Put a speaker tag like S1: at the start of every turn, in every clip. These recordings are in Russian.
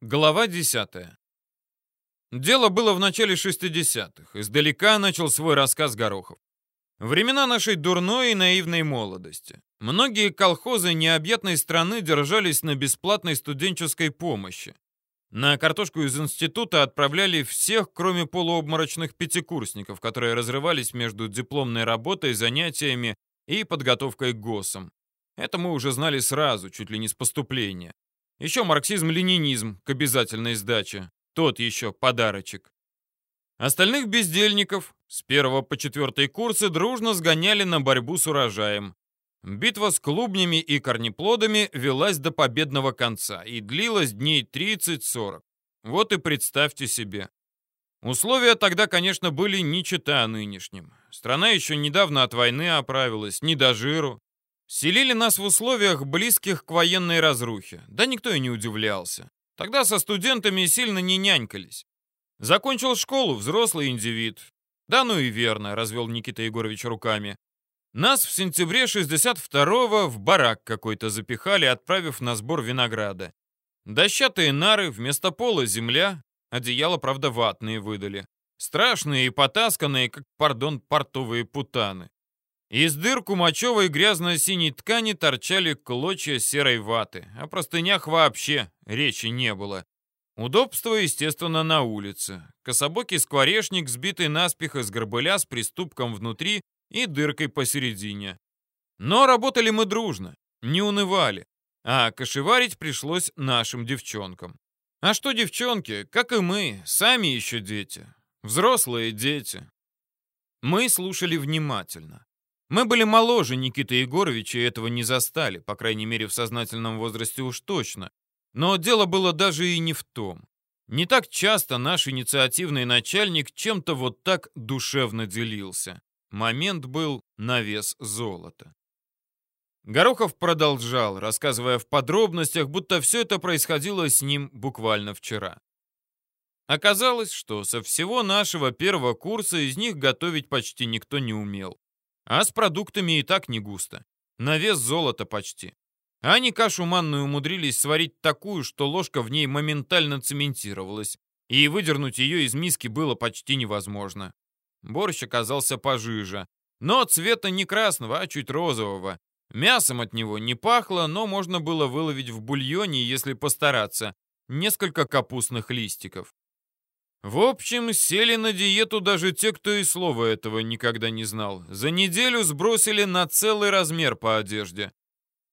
S1: Глава 10. Дело было в начале 60-х. Издалека начал свой рассказ Горохов. Времена нашей дурной и наивной молодости. Многие колхозы необъятной страны держались на бесплатной студенческой помощи. На картошку из института отправляли всех, кроме полуобморочных пятикурсников, которые разрывались между дипломной работой, занятиями и подготовкой к ГОСам. Это мы уже знали сразу, чуть ли не с поступления. Еще марксизм-ленинизм к обязательной сдаче. Тот еще подарочек. Остальных бездельников с первого по четвертый курсы дружно сгоняли на борьбу с урожаем. Битва с клубнями и корнеплодами велась до победного конца и длилась дней 30-40. Вот и представьте себе. Условия тогда, конечно, были не чета нынешним. Страна еще недавно от войны оправилась, не до жиру. Селили нас в условиях, близких к военной разрухе. Да никто и не удивлялся. Тогда со студентами сильно не нянькались. Закончил школу взрослый индивид. Да ну и верно, развел Никита Егорович руками. Нас в сентябре 62-го в барак какой-то запихали, отправив на сбор винограда. Дощатые нары, вместо пола земля, одеяла, правда, ватные выдали. Страшные и потасканные, как, пардон, портовые путаны. Из дыр кумачевой грязно-синей ткани торчали клочья серой ваты. О простынях вообще речи не было. Удобство, естественно, на улице. Кособокий скворечник, сбитый наспех из горбыля с приступком внутри и дыркой посередине. Но работали мы дружно, не унывали. А кошеварить пришлось нашим девчонкам. А что девчонки, как и мы, сами еще дети. Взрослые дети. Мы слушали внимательно. Мы были моложе Никиты Егоровича и этого не застали, по крайней мере, в сознательном возрасте уж точно. Но дело было даже и не в том. Не так часто наш инициативный начальник чем-то вот так душевно делился. Момент был на вес золота. Горохов продолжал, рассказывая в подробностях, будто все это происходило с ним буквально вчера. Оказалось, что со всего нашего первого курса из них готовить почти никто не умел. А с продуктами и так не густо. На вес золота почти. Они кашу манную умудрились сварить такую, что ложка в ней моментально цементировалась, и выдернуть ее из миски было почти невозможно. Борщ оказался пожиже, но цвета не красного, а чуть розового. Мясом от него не пахло, но можно было выловить в бульоне, если постараться, несколько капустных листиков. В общем, сели на диету даже те, кто и слова этого никогда не знал. За неделю сбросили на целый размер по одежде.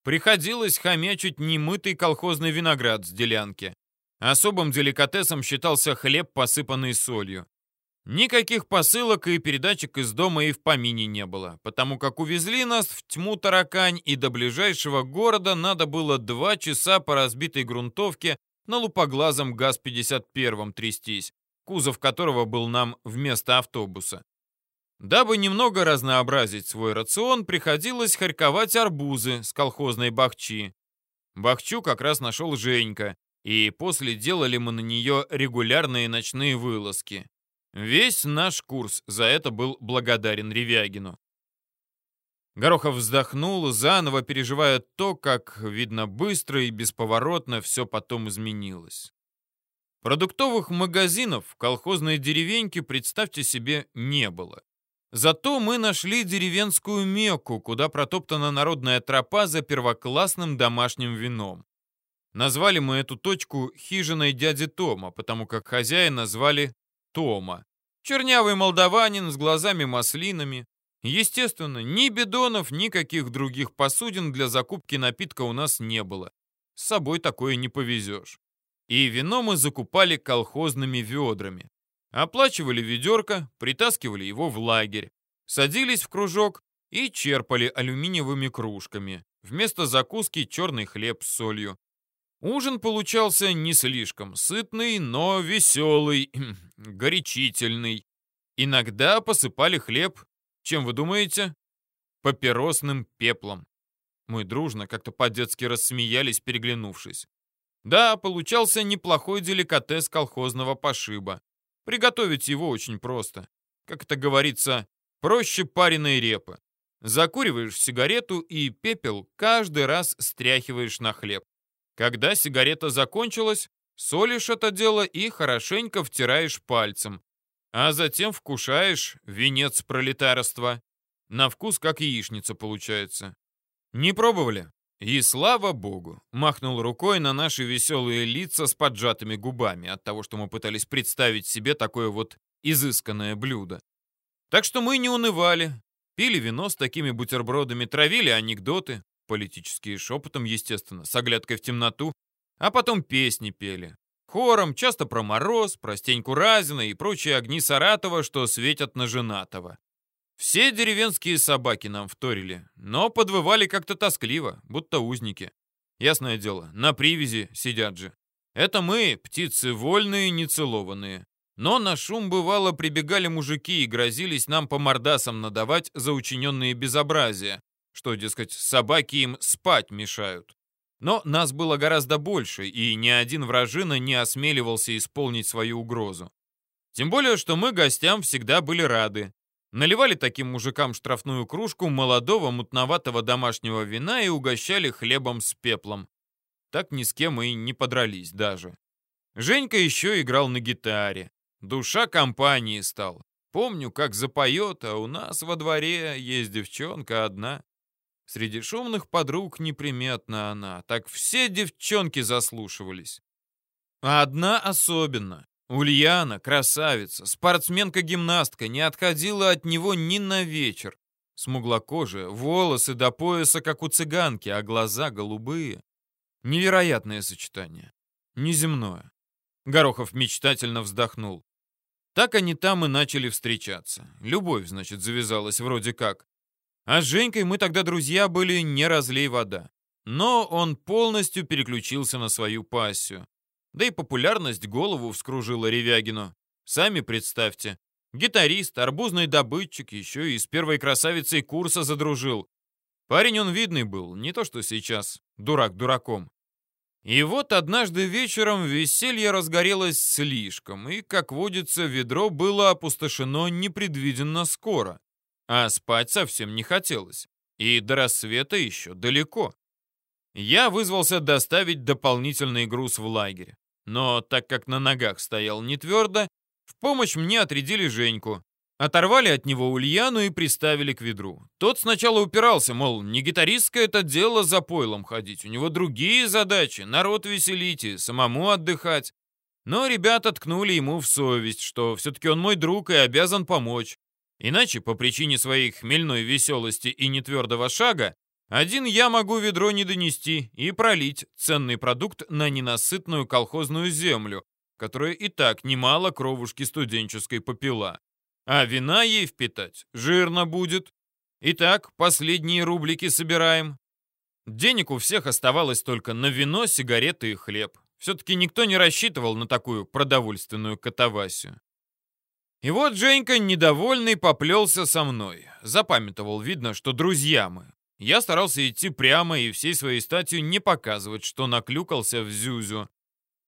S1: Приходилось хомячить немытый колхозный виноград с делянки. Особым деликатесом считался хлеб, посыпанный солью. Никаких посылок и передачек из дома и в помине не было, потому как увезли нас в тьму таракань, и до ближайшего города надо было два часа по разбитой грунтовке на лупоглазом ГАЗ-51 трястись, кузов которого был нам вместо автобуса. Дабы немного разнообразить свой рацион, приходилось харьковать арбузы с колхозной бахчи. Бахчу как раз нашел Женька, и после делали мы на нее регулярные ночные вылазки. Весь наш курс за это был благодарен Ревягину. Горохов вздохнул, заново переживая то, как, видно, быстро и бесповоротно все потом изменилось. Продуктовых магазинов в колхозной деревеньке, представьте себе, не было. Зато мы нашли деревенскую Мекку, куда протоптана народная тропа за первоклассным домашним вином. Назвали мы эту точку хижиной дяди Тома, потому как хозяина звали Тома. Чернявый молдаванин с глазами-маслинами. Естественно, ни бидонов, ни каких других посудин для закупки напитка у нас не было. С собой такое не повезешь. И вино мы закупали колхозными ведрами. Оплачивали ведерко, притаскивали его в лагерь, садились в кружок и черпали алюминиевыми кружками. Вместо закуски черный хлеб с солью. Ужин получался не слишком сытный, но веселый, горячительный. Иногда посыпали хлеб, чем вы думаете? Папиросным пеплом. Мы дружно как-то по-детски рассмеялись, переглянувшись. Да, получался неплохой деликатес колхозного пошиба. Приготовить его очень просто. Как это говорится, проще пареной репы. Закуриваешь сигарету и пепел каждый раз стряхиваешь на хлеб. Когда сигарета закончилась, солишь это дело и хорошенько втираешь пальцем, а затем вкушаешь венец пролетарства. На вкус как яичница получается. Не пробовали? И слава богу, махнул рукой на наши веселые лица с поджатыми губами от того, что мы пытались представить себе такое вот изысканное блюдо. Так что мы не унывали, пили вино с такими бутербродами, травили анекдоты, политические шепотом, естественно, с оглядкой в темноту, а потом песни пели. Хором, часто про мороз, про Стеньку Разина и прочие огни Саратова, что светят на женатого. Все деревенские собаки нам вторили, но подвывали как-то тоскливо, будто узники. Ясное дело, на привязи сидят же. Это мы, птицы вольные, нецелованные. Но на шум бывало прибегали мужики и грозились нам по мордасам надавать за учиненные безобразия, что, дескать, собаки им спать мешают. Но нас было гораздо больше, и ни один вражина не осмеливался исполнить свою угрозу. Тем более, что мы гостям всегда были рады. Наливали таким мужикам штрафную кружку молодого мутноватого домашнего вина и угощали хлебом с пеплом. Так ни с кем и не подрались даже. Женька еще играл на гитаре. Душа компании стал. Помню, как запоет, а у нас во дворе есть девчонка одна. Среди шумных подруг неприметна она, так все девчонки заслушивались. А одна особенно. Ульяна, красавица, спортсменка-гимнастка, не отходила от него ни на вечер. Смуглокожая, волосы до пояса, как у цыганки, а глаза голубые. Невероятное сочетание. Неземное. Горохов мечтательно вздохнул. Так они там и начали встречаться. Любовь, значит, завязалась вроде как. А с Женькой мы тогда друзья были не разлей вода. Но он полностью переключился на свою пассию. Да и популярность голову вскружила Ревягину. Сами представьте. Гитарист, арбузный добытчик, еще и с первой красавицей курса задружил. Парень он видный был, не то что сейчас, дурак дураком. И вот однажды вечером веселье разгорелось слишком, и, как водится, ведро было опустошено непредвиденно скоро. А спать совсем не хотелось. И до рассвета еще далеко. Я вызвался доставить дополнительный груз в лагерь. Но так как на ногах стоял не твердо, в помощь мне отрядили Женьку. Оторвали от него Ульяну и приставили к ведру. Тот сначала упирался, мол, не гитаристское это дело за пойлом ходить, у него другие задачи, народ веселить и самому отдыхать. Но ребята ткнули ему в совесть, что все-таки он мой друг и обязан помочь. Иначе, по причине своей хмельной веселости и нетвердого шага, один я могу ведро не донести и пролить ценный продукт на ненасытную колхозную землю, которая и так немало кровушки студенческой попила. А вина ей впитать жирно будет. Итак, последние рублики собираем. Денег у всех оставалось только на вино, сигареты и хлеб. Все-таки никто не рассчитывал на такую продовольственную катавасию. И вот Женька, недовольный, поплелся со мной. Запамятовал, видно, что друзья мы. Я старался идти прямо и всей своей статью не показывать, что наклюкался в Зюзю.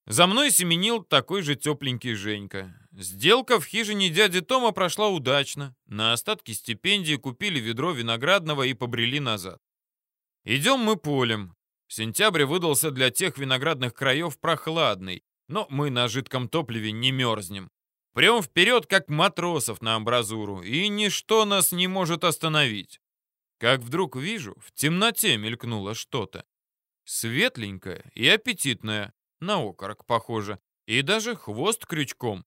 S1: За мной семенил такой же тепленький Женька. Сделка в хижине дяди Тома прошла удачно. На остатки стипендии купили ведро виноградного и побрели назад. Идем мы полем. Сентябрь выдался для тех виноградных краев прохладный, но мы на жидком топливе не мерзнем. Прям вперед, как матросов на амбразуру, и ничто нас не может остановить. Как вдруг вижу, в темноте мелькнуло что-то. Светленькое и аппетитное, на окорок похоже, и даже хвост крючком.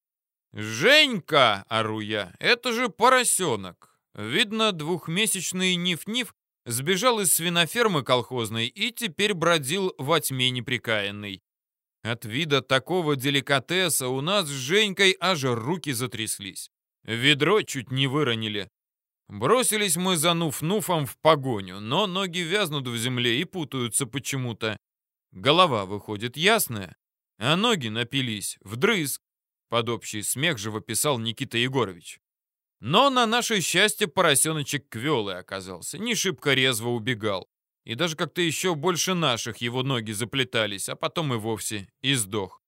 S1: «Женька!» — ору я. «Это же поросенок!» Видно, двухмесячный Ниф-Ниф сбежал из свинофермы колхозной и теперь бродил во тьме неприкаянный. От вида такого деликатеса у нас с Женькой аж руки затряслись. Ведро чуть не выронили. Бросились мы за Нуф-Нуфом в погоню, но ноги вязнут в земле и путаются почему-то. Голова выходит ясная, а ноги напились вдрызг. Под общий смех же выписал Никита Егорович. Но на наше счастье поросеночек квелый оказался, не шибко резво убегал. И даже как-то еще больше наших его ноги заплетались, а потом и вовсе и сдох.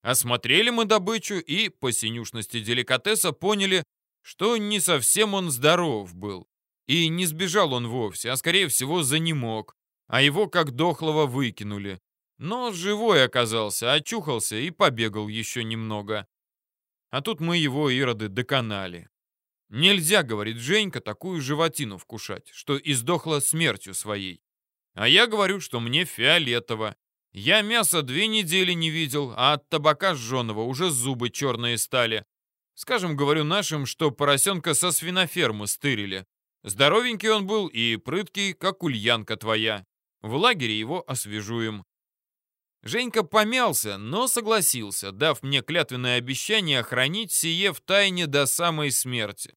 S1: Осмотрели мы добычу и, по синюшности деликатеса, поняли, что не совсем он здоров был. И не сбежал он вовсе, а скорее всего занемог, а его как дохлого выкинули. Но живой оказался, очухался и побегал еще немного. А тут мы его, ироды, доконали. Нельзя, говорит Женька, такую животину вкушать, что издохла смертью своей. А я говорю, что мне фиолетово. Я мясо две недели не видел, а от табака сжженного уже зубы черные стали. Скажем, говорю нашим, что поросенка со свинофермы стырили. Здоровенький он был и прыткий, как ульянка твоя. В лагере его освежуем. Женька помялся, но согласился, дав мне клятвенное обещание хранить сие в тайне до самой смерти.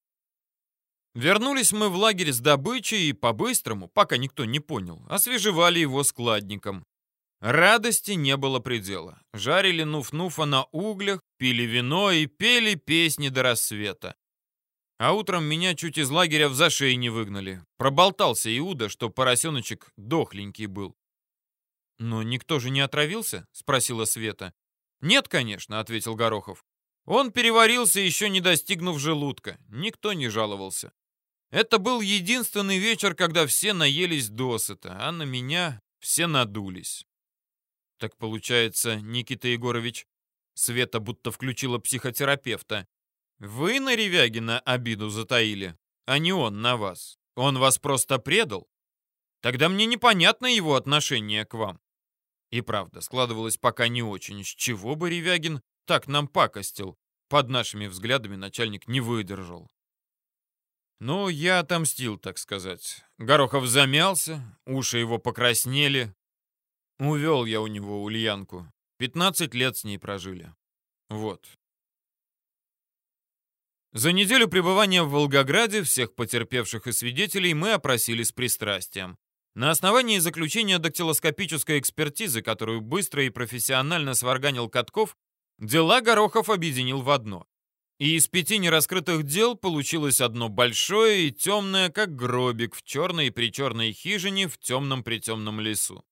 S1: Вернулись мы в лагерь с добычей и по-быстрому, пока никто не понял, освежевали его складником. Радости не было предела. Жарили нуф-нуфа на углях, пили вино и пели песни до рассвета. А утром меня чуть из лагеря в зашей не выгнали. Проболтался Иуда, что поросеночек дохленький был. «Но никто же не отравился?» — спросила Света. «Нет, конечно», — ответил Горохов. Он переварился, еще не достигнув желудка. Никто не жаловался. Это был единственный вечер, когда все наелись досыта, а на меня все надулись. Так получается, Никита Егорович, Света будто включила психотерапевта. Вы на Ревягина обиду затаили, а не он на вас. Он вас просто предал? Тогда мне непонятно его отношение к вам. И правда, складывалось пока не очень. С чего бы Ревягин так нам пакостил? Под нашими взглядами начальник не выдержал. Ну, я отомстил, так сказать. Горохов замялся, уши его покраснели. Увел я у него Ульянку. Пятнадцать лет с ней прожили. Вот. За неделю пребывания в Волгограде всех потерпевших и свидетелей мы опросили с пристрастием. На основании заключения дактилоскопической экспертизы, которую быстро и профессионально сварганил Катков, дела Горохов объединил в одно. И из пяти нераскрытых дел получилось одно большое и темное, как гробик в черной и причерной хижине в темном-притемном лесу.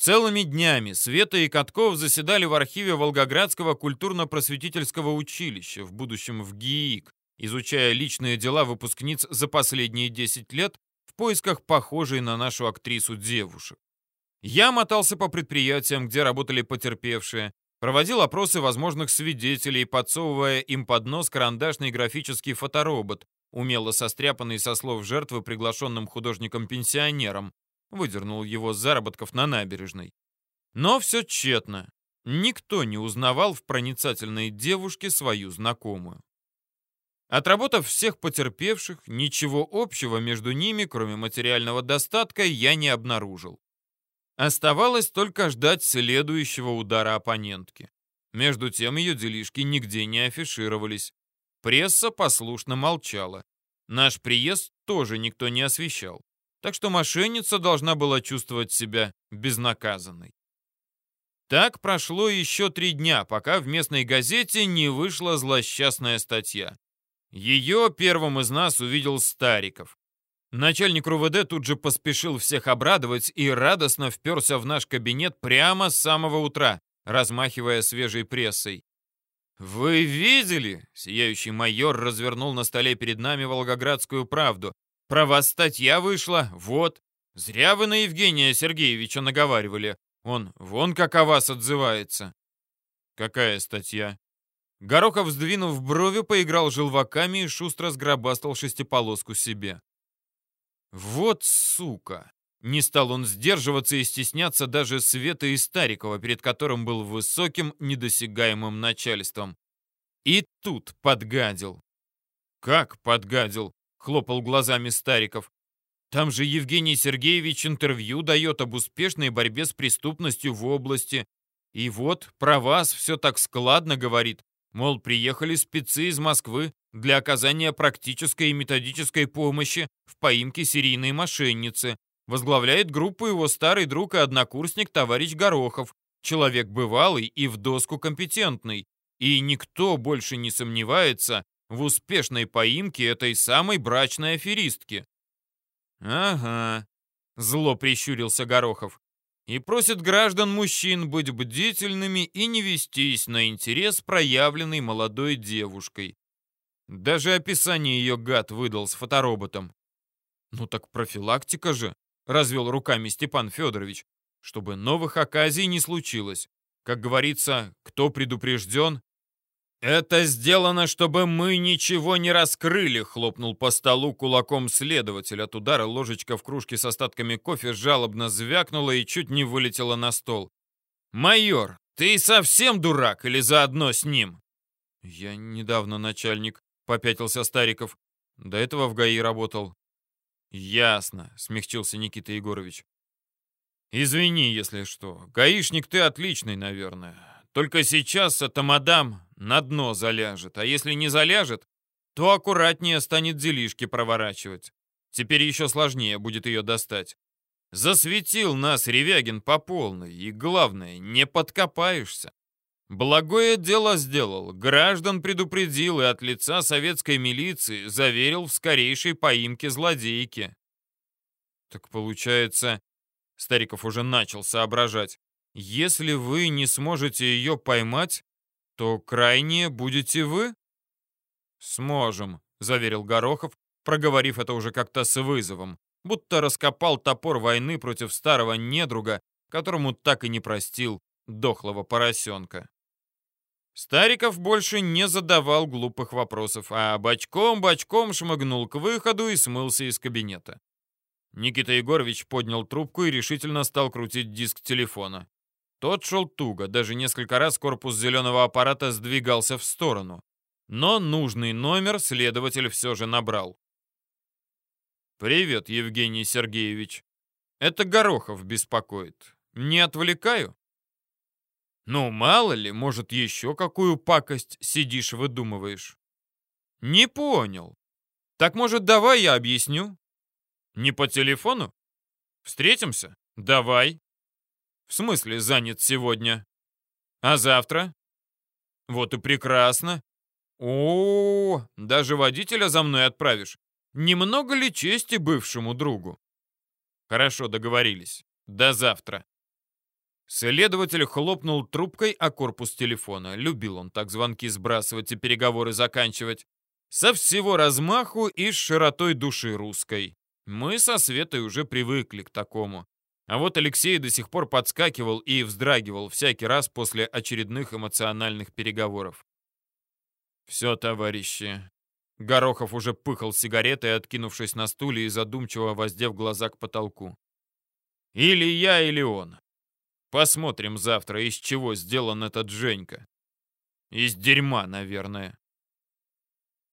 S1: Целыми днями Света и Катков заседали в архиве Волгоградского культурно-просветительского училища, в будущем в ГИИК, изучая личные дела выпускниц за последние 10 лет поисках похожей на нашу актрису девушек. Я мотался по предприятиям, где работали потерпевшие, проводил опросы возможных свидетелей, подсовывая им под нос карандашный графический фоторобот, умело состряпанный со слов жертвы приглашенным художником-пенсионером, выдернул его с заработков на набережной. Но все тщетно. Никто не узнавал в проницательной девушке свою знакомую. Отработав всех потерпевших, ничего общего между ними, кроме материального достатка, я не обнаружил. Оставалось только ждать следующего удара оппонентки. Между тем ее делишки нигде не афишировались. Пресса послушно молчала. Наш приезд тоже никто не освещал. Так что мошенница должна была чувствовать себя безнаказанной. Так прошло еще три дня, пока в местной газете не вышла злосчастная статья. Ее первым из нас увидел Стариков. Начальник РУВД тут же поспешил всех обрадовать и радостно вперся в наш кабинет прямо с самого утра, размахивая свежей прессой. «Вы видели?» — сияющий майор развернул на столе перед нами «Волгоградскую правду». «Про вас статья вышла, вот. Зря вы на Евгения Сергеевича наговаривали. Он вон как о вас отзывается». «Какая статья?» Горохов, сдвинув брови, поиграл желваками и шустро сгробастал шестиполоску себе. «Вот сука!» Не стал он сдерживаться и стесняться даже Света и Старикова, перед которым был высоким, недосягаемым начальством. И тут подгадил. «Как подгадил?» — хлопал глазами Стариков. «Там же Евгений Сергеевич интервью дает об успешной борьбе с преступностью в области. И вот про вас все так складно говорит. Мол, приехали спецы из Москвы для оказания практической и методической помощи в поимке серийной мошенницы. Возглавляет группу его старый друг и однокурсник товарищ Горохов, человек бывалый и в доску компетентный. И никто больше не сомневается в успешной поимке этой самой брачной аферистки. «Ага», — зло прищурился Горохов и просит граждан-мужчин быть бдительными и не вестись на интерес, проявленный молодой девушкой. Даже описание ее гад выдал с фотороботом. «Ну так профилактика же», — развел руками Степан Федорович. чтобы новых оказий не случилось. Как говорится, кто предупрежден, «Это сделано, чтобы мы ничего не раскрыли», — хлопнул по столу кулаком следователь. От удара ложечка в кружке с остатками кофе жалобно звякнула и чуть не вылетела на стол. «Майор, ты совсем дурак или заодно с ним?» «Я недавно начальник», — попятился Стариков. «До этого в ГАИ работал». «Ясно», — смягчился Никита Егорович. «Извини, если что. Гаишник ты отличный, наверное. Только сейчас эта мадам на дно заляжет, а если не заляжет, то аккуратнее станет делишки проворачивать. Теперь еще сложнее будет ее достать. Засветил нас Ревягин по полной, и главное, не подкопаешься. Благое дело сделал, граждан предупредил и от лица советской милиции заверил в скорейшей поимке злодейки. Так получается, Стариков уже начал соображать, если вы не сможете ее поймать, то крайнее будете вы? Сможем, заверил Горохов, проговорив это уже как-то с вызовом, будто раскопал топор войны против старого недруга, которому так и не простил дохлого поросенка. Стариков больше не задавал глупых вопросов, а бочком-бочком шмыгнул к выходу и смылся из кабинета. Никита Егорович поднял трубку и решительно стал крутить диск телефона. Тот шел туго, даже несколько раз корпус зеленого аппарата сдвигался в сторону. Но нужный номер следователь все же набрал. «Привет, Евгений Сергеевич. Это Горохов беспокоит. Не отвлекаю?» «Ну, мало ли, может, еще какую пакость сидишь выдумываешь?» «Не понял. Так, может, давай я объясню?» «Не по телефону? Встретимся? Давай». В смысле занят сегодня? А завтра? Вот и прекрасно. О, -о, -о даже водителя за мной отправишь. Немного ли чести бывшему другу? Хорошо, договорились. До завтра. Следователь хлопнул трубкой о корпус телефона. Любил он так звонки сбрасывать и переговоры заканчивать. Со всего размаху и с широтой души русской. Мы со Светой уже привыкли к такому. А вот Алексей до сих пор подскакивал и вздрагивал всякий раз после очередных эмоциональных переговоров. «Все, товарищи». Горохов уже пыхал сигаретой, откинувшись на стуле и задумчиво воздев глаза к потолку. «Или я, или он. Посмотрим завтра, из чего сделан этот Женька. Из дерьма, наверное».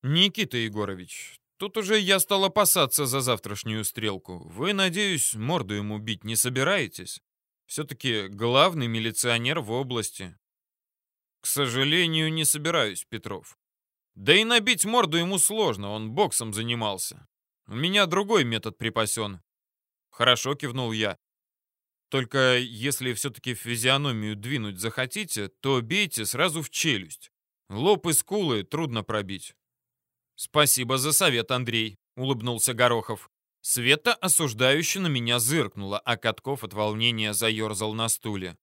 S1: «Никита Егорович, Тут уже я стал опасаться за завтрашнюю стрелку. Вы, надеюсь, морду ему бить не собираетесь? Все-таки главный милиционер в области. К сожалению, не собираюсь, Петров. Да и набить морду ему сложно, он боксом занимался. У меня другой метод припасен. Хорошо, кивнул я. Только если все-таки физиономию двинуть захотите, то бейте сразу в челюсть. Лоб и скулы трудно пробить. «Спасибо за совет, Андрей», — улыбнулся Горохов. Света осуждающе на меня зыркнула, а Катков от волнения заерзал на стуле.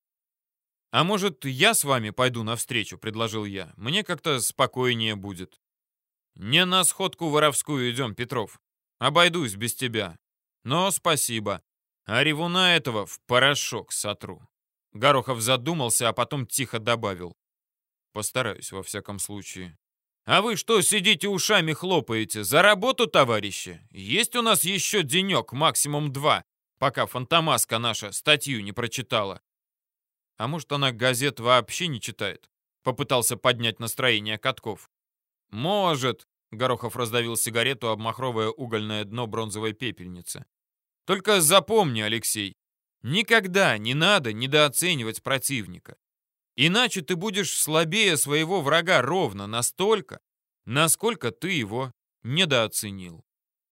S1: «А может, я с вами пойду навстречу?» — предложил я. «Мне как-то спокойнее будет». «Не на сходку воровскую идем, Петров. Обойдусь без тебя. Но спасибо. А ревуна этого в порошок сотру». Горохов задумался, а потом тихо добавил. «Постараюсь, во всяком случае». А вы что сидите ушами хлопаете? За работу, товарищи? Есть у нас еще денек, максимум два, пока фантомаска наша статью не прочитала. А может, она газет вообще не читает? Попытался поднять настроение Катков. Может, Горохов раздавил сигарету об махровое угольное дно бронзовой пепельницы. Только запомни, Алексей, никогда не надо недооценивать противника. Иначе ты будешь слабее своего врага ровно настолько, насколько ты его недооценил.